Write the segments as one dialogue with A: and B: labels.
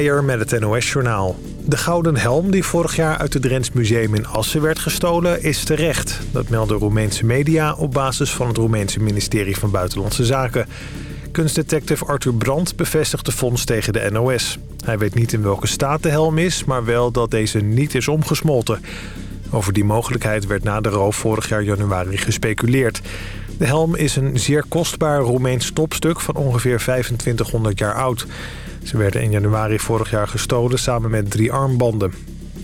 A: Met het NOS-journaal. De gouden helm die vorig jaar uit het Drents Museum in Assen werd gestolen is terecht. Dat melden Roemeense media op basis van het Roemeense ministerie van Buitenlandse Zaken. Kunstdetective Arthur Brandt bevestigt de fonds tegen de NOS. Hij weet niet in welke staat de helm is, maar wel dat deze niet is omgesmolten. Over die mogelijkheid werd na de roof vorig jaar januari gespeculeerd. De helm is een zeer kostbaar Roemeens topstuk van ongeveer 2500 jaar oud. Ze werden in januari vorig jaar gestolen samen met drie armbanden.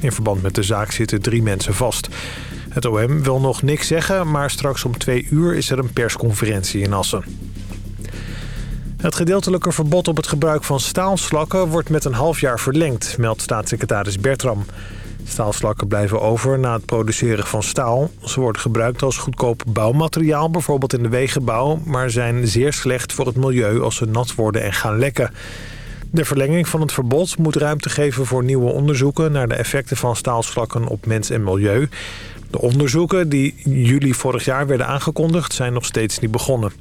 A: In verband met de zaak zitten drie mensen vast. Het OM wil nog niks zeggen, maar straks om twee uur is er een persconferentie in Assen. Het gedeeltelijke verbod op het gebruik van staalslakken wordt met een half jaar verlengd, meldt staatssecretaris Bertram. Staalslakken blijven over na het produceren van staal. Ze worden gebruikt als goedkoop bouwmateriaal, bijvoorbeeld in de wegenbouw... maar zijn zeer slecht voor het milieu als ze nat worden en gaan lekken. De verlenging van het verbod moet ruimte geven voor nieuwe onderzoeken... naar de effecten van staalslakken op mens en milieu. De onderzoeken die juli vorig jaar werden aangekondigd zijn nog steeds niet begonnen.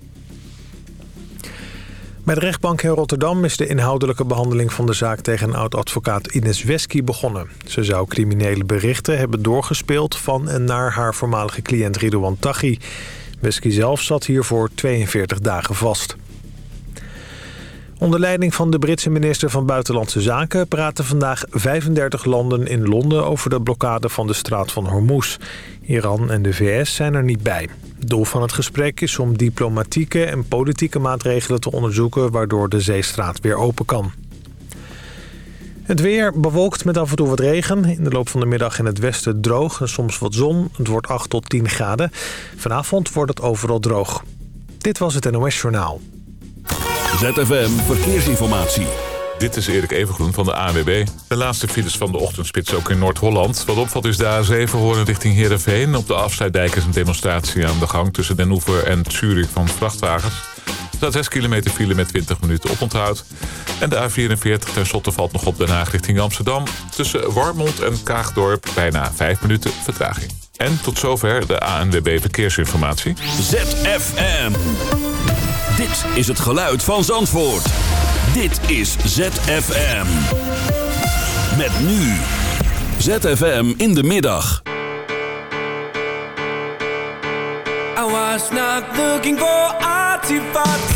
A: Bij de rechtbank in Rotterdam is de inhoudelijke behandeling van de zaak tegen oud-advocaat Ines Wesky begonnen. Ze zou criminele berichten hebben doorgespeeld van en naar haar voormalige cliënt Ridouan Taghi. Wesky zelf zat hiervoor 42 dagen vast. Onder leiding van de Britse minister van Buitenlandse Zaken... praten vandaag 35 landen in Londen over de blokkade van de straat van Hormuz. Iran en de VS zijn er niet bij. Doel van het gesprek is om diplomatieke en politieke maatregelen te onderzoeken... waardoor de zeestraat weer open kan. Het weer bewolkt met af en toe wat regen. In de loop van de middag in het westen droog en soms wat zon. Het wordt 8 tot 10 graden. Vanavond wordt het overal droog. Dit was het NOS Journaal.
B: ZFM Verkeersinformatie.
C: Dit is Erik Evengroen van de ANWB. De laatste files van de ochtendspits ook in Noord-Holland. Wat opvalt is de A7 horen richting Heerenveen. Op de afsluitdijk is een demonstratie aan de gang... tussen Den Oever en Zurich van vrachtwagens. Er staat 6 kilometer file met 20 minuten oponthoud. En de A44 ten slotte valt nog op Den Haag richting Amsterdam. Tussen Warmond en Kaagdorp bijna 5 minuten vertraging. En tot zover de ANWB Verkeersinformatie.
B: ZFM. Dit is het geluid van Zandvoort. Dit is ZFM. Met nu. ZFM in de middag.
D: I was not looking for artifacts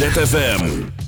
E: ZFM.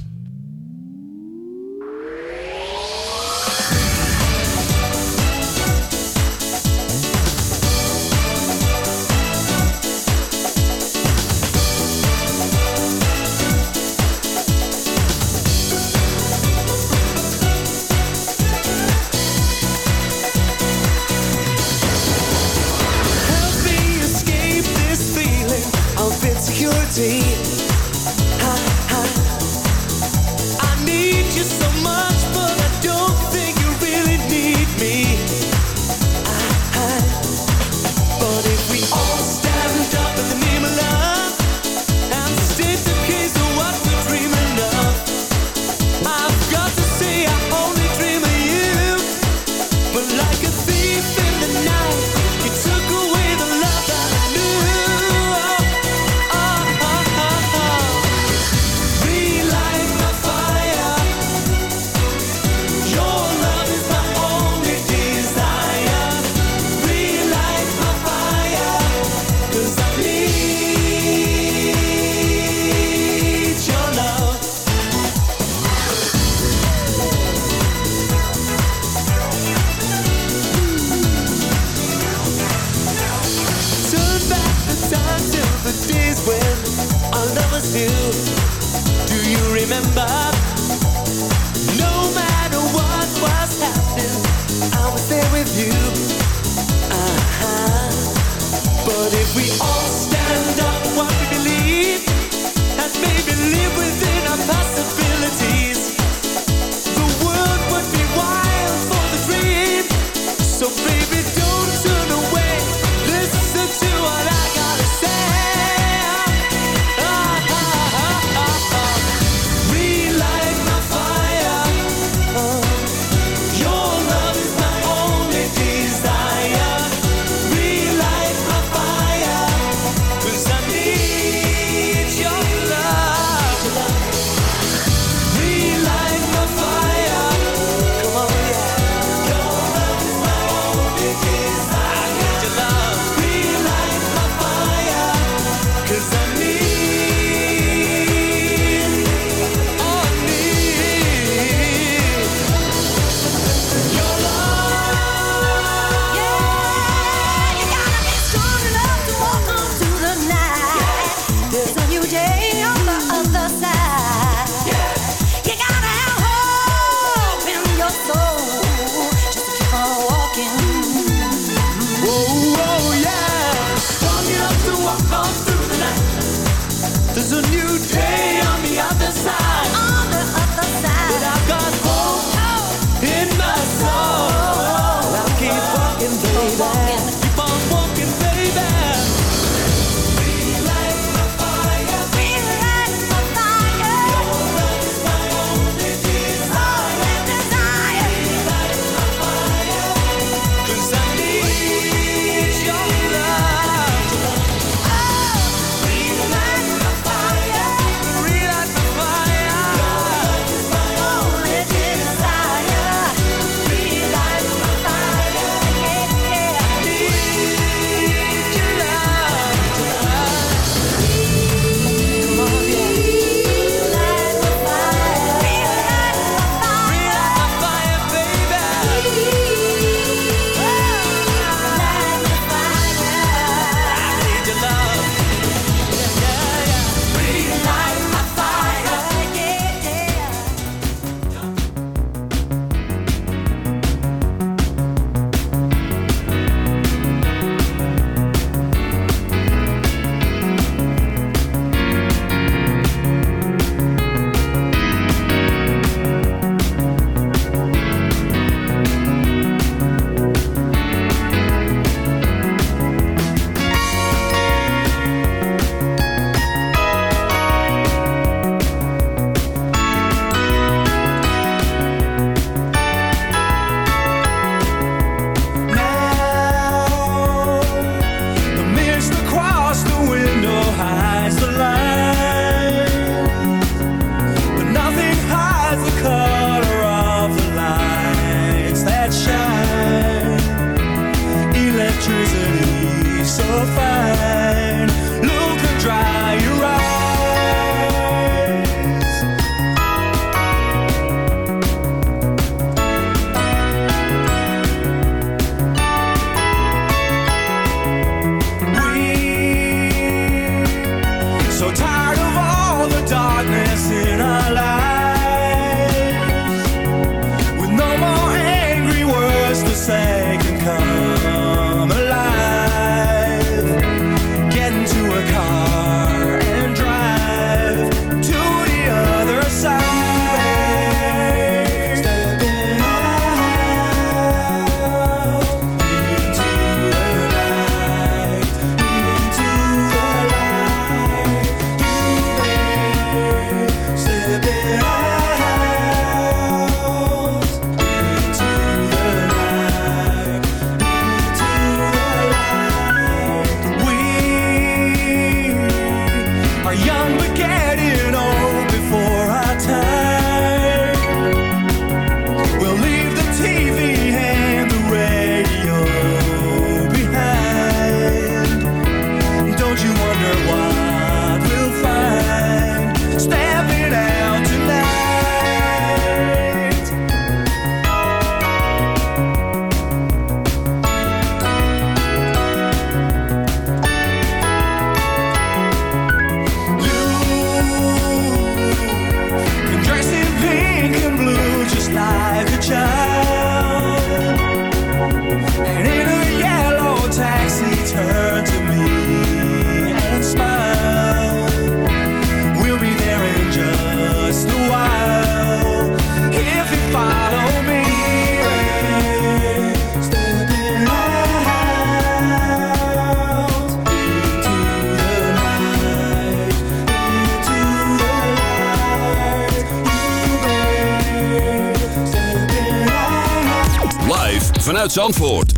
B: Zandvoort.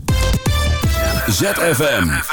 B: ZFM.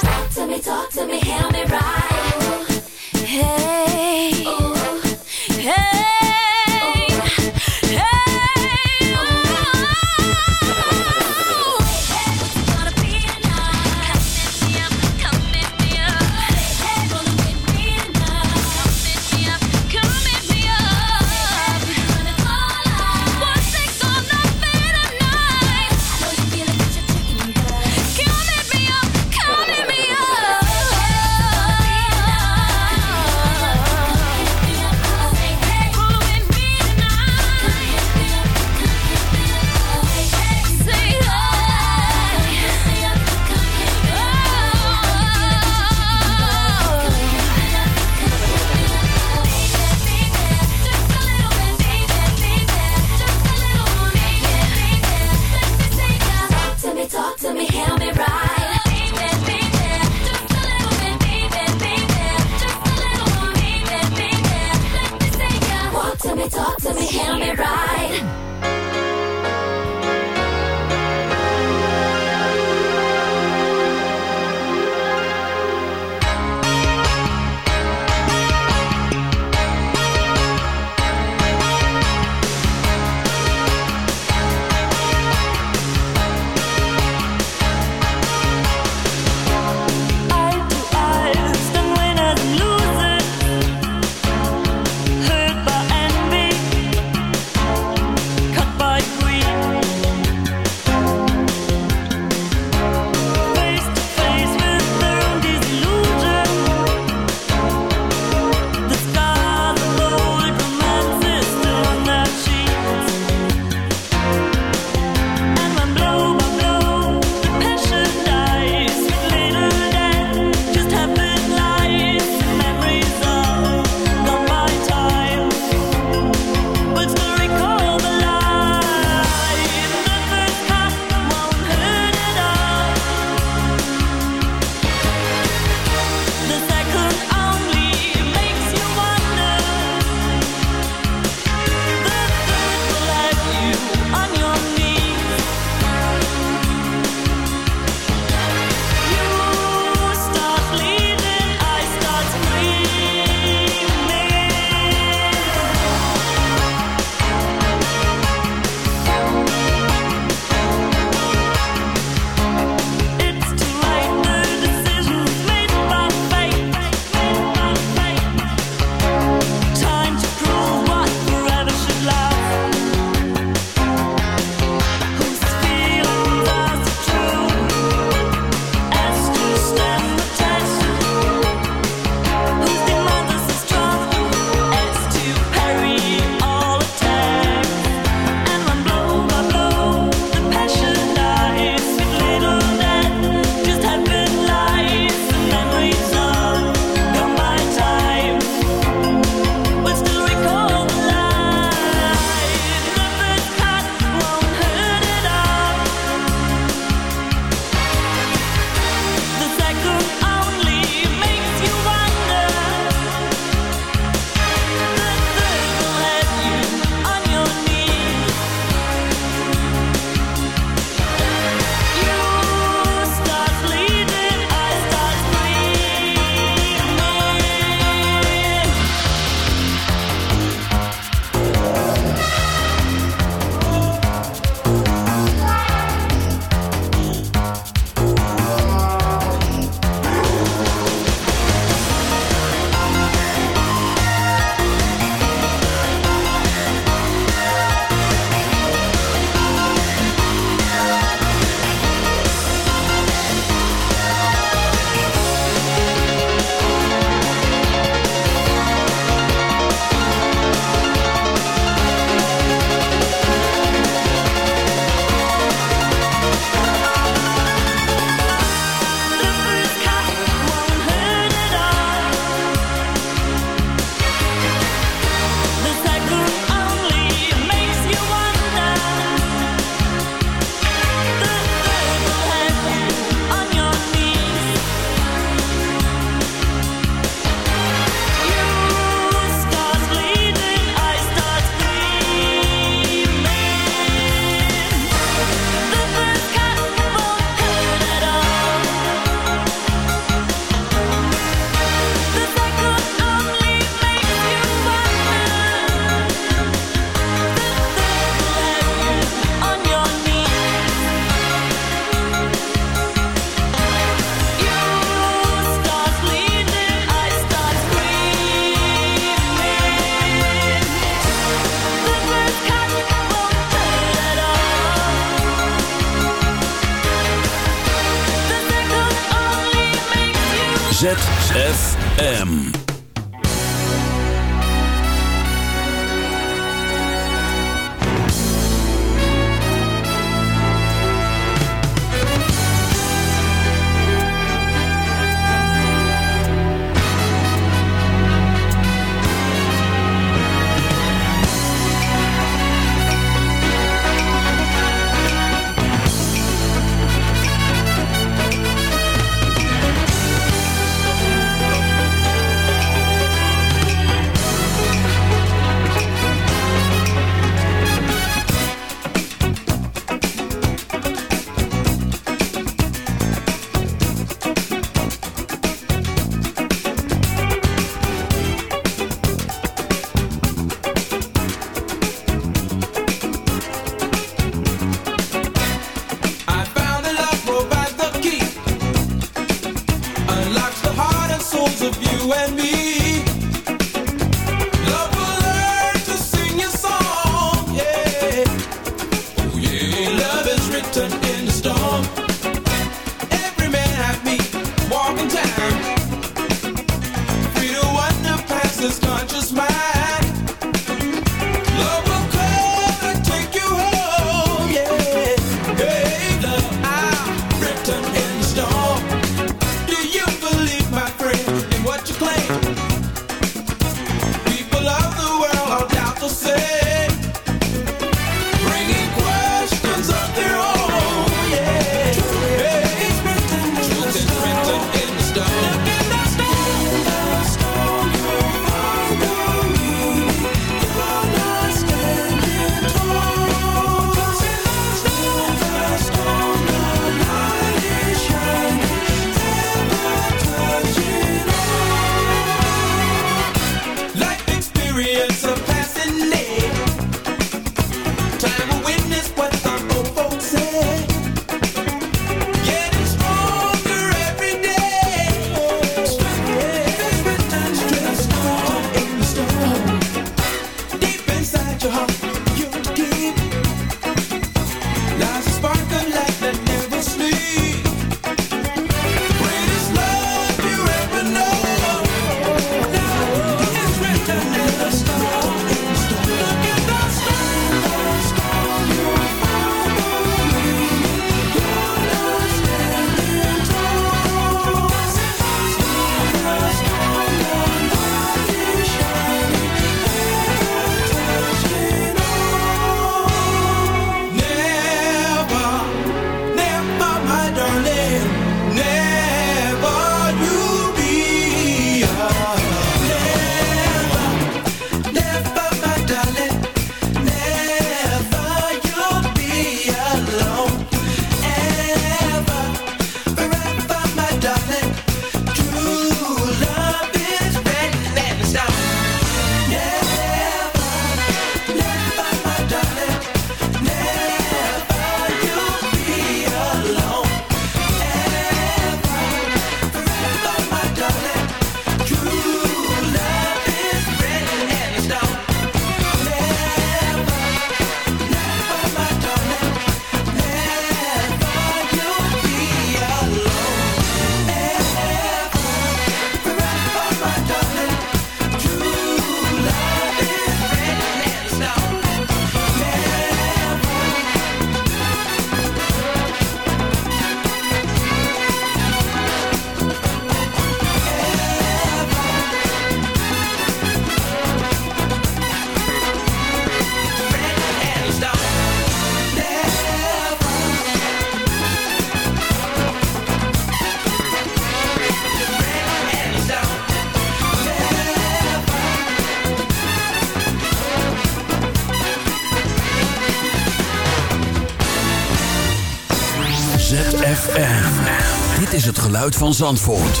D: is
B: het geluid van Zandvoort.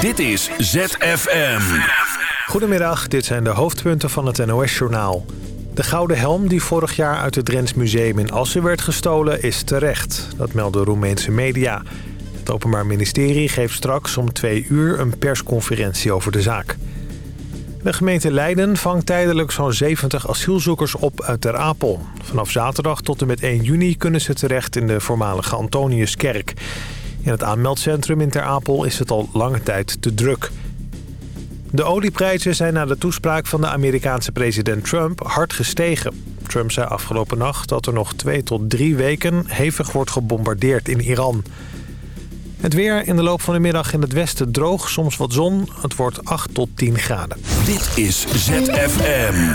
B: Dit is ZFM.
A: Goedemiddag, dit zijn de hoofdpunten van het NOS-journaal. De gouden helm die vorig jaar uit het Drents Museum in Assen werd gestolen is terecht. Dat melden Roemeense media. Het Openbaar Ministerie geeft straks om twee uur een persconferentie over de zaak. De gemeente Leiden vangt tijdelijk zo'n 70 asielzoekers op uit Ter Apel. Vanaf zaterdag tot en met 1 juni kunnen ze terecht in de voormalige Antoniuskerk. In het aanmeldcentrum in Ter Apel is het al lange tijd te druk. De olieprijzen zijn na de toespraak van de Amerikaanse president Trump hard gestegen. Trump zei afgelopen nacht dat er nog twee tot drie weken hevig wordt gebombardeerd in Iran. Het weer in de loop van de middag in het westen droog, soms wat zon. Het wordt 8 tot 10 graden.
B: Dit is ZFM.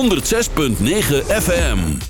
F: 106.9 FM.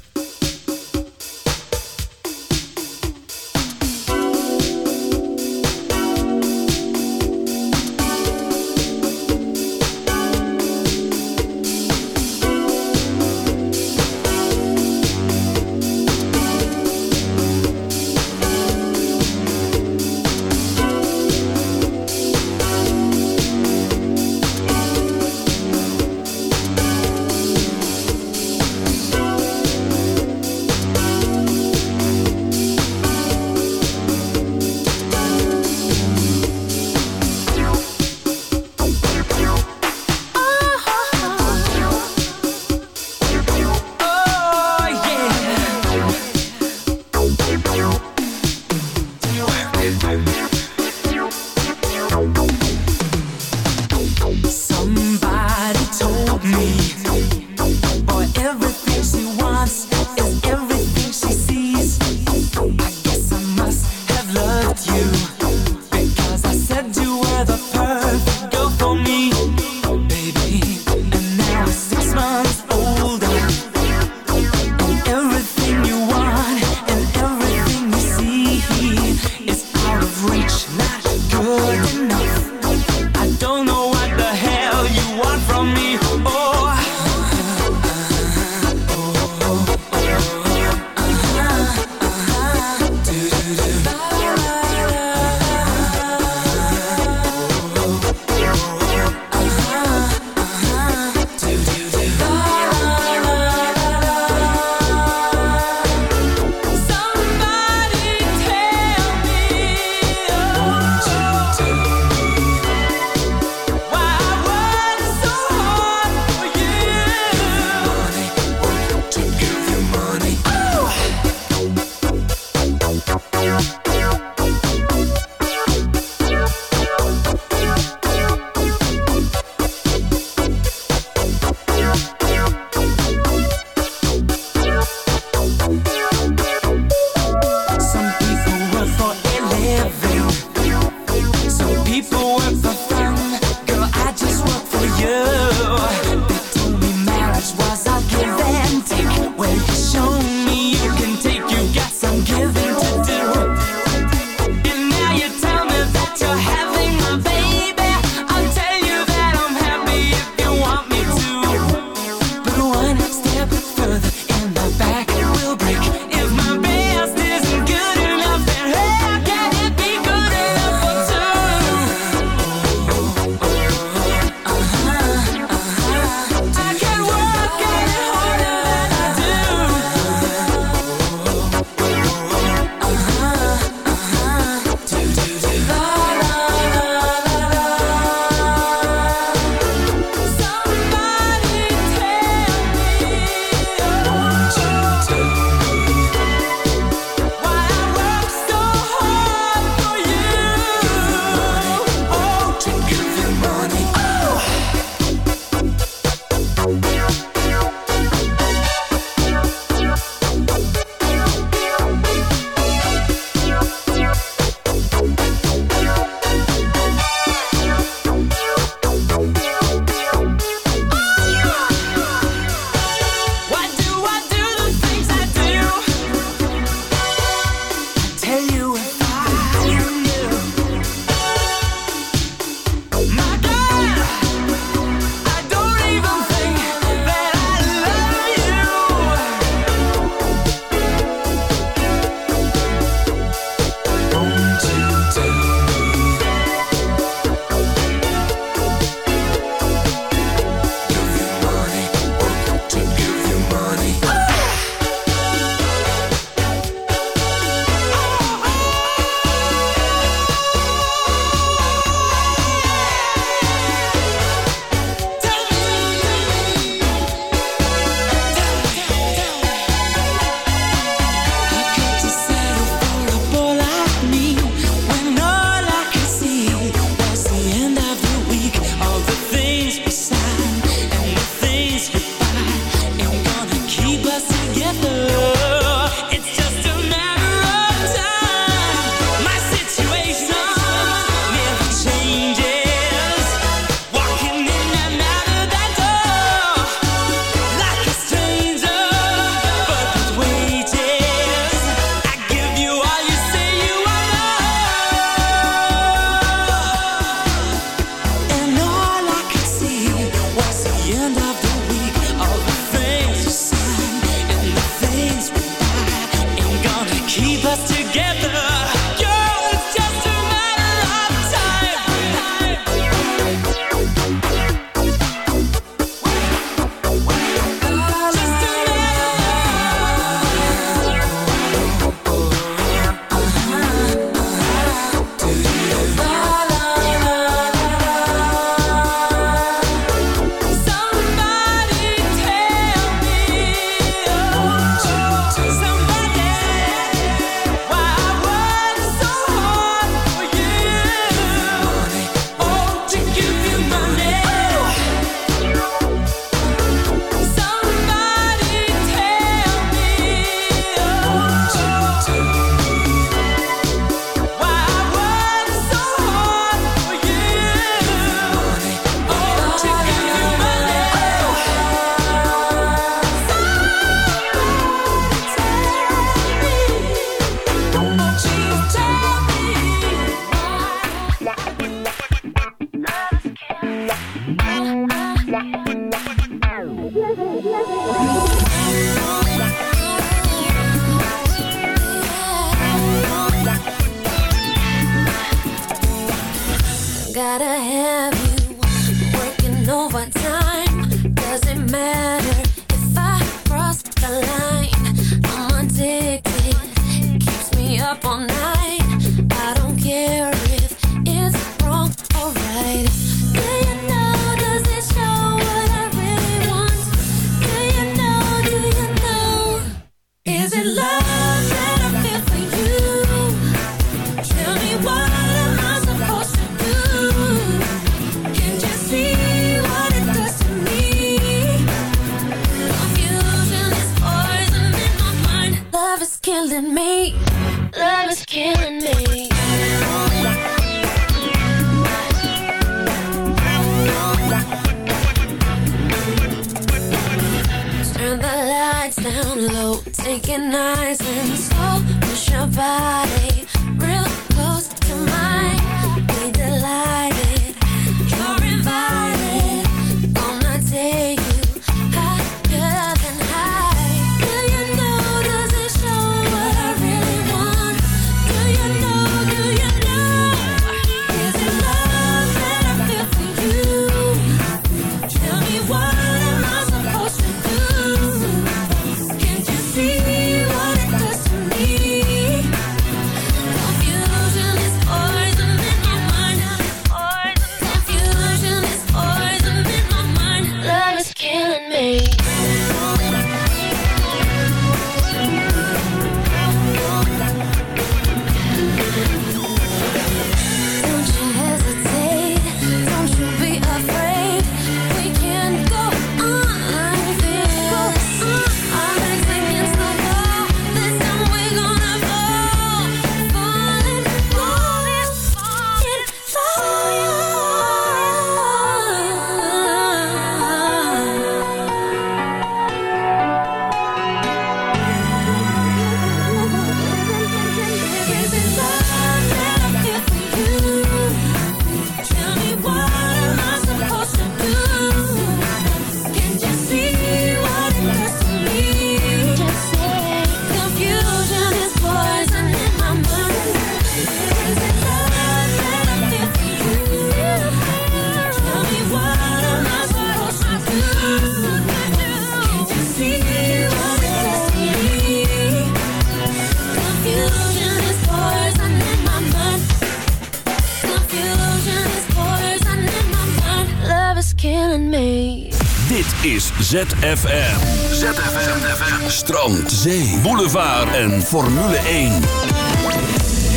F: ZFM. ZFM. Strand, zee, boulevard en Formule 1.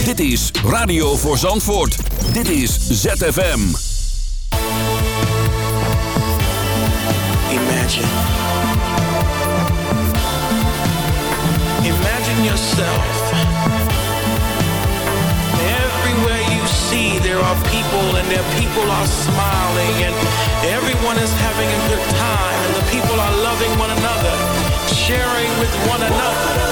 F: Dit is Radio voor Zandvoort. Dit is ZFM.
G: Imagine. Imagine yourself. Everywhere you see, there are people and their people are smiling and everyone is having a one another.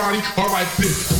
H: body,
D: alright, bitch.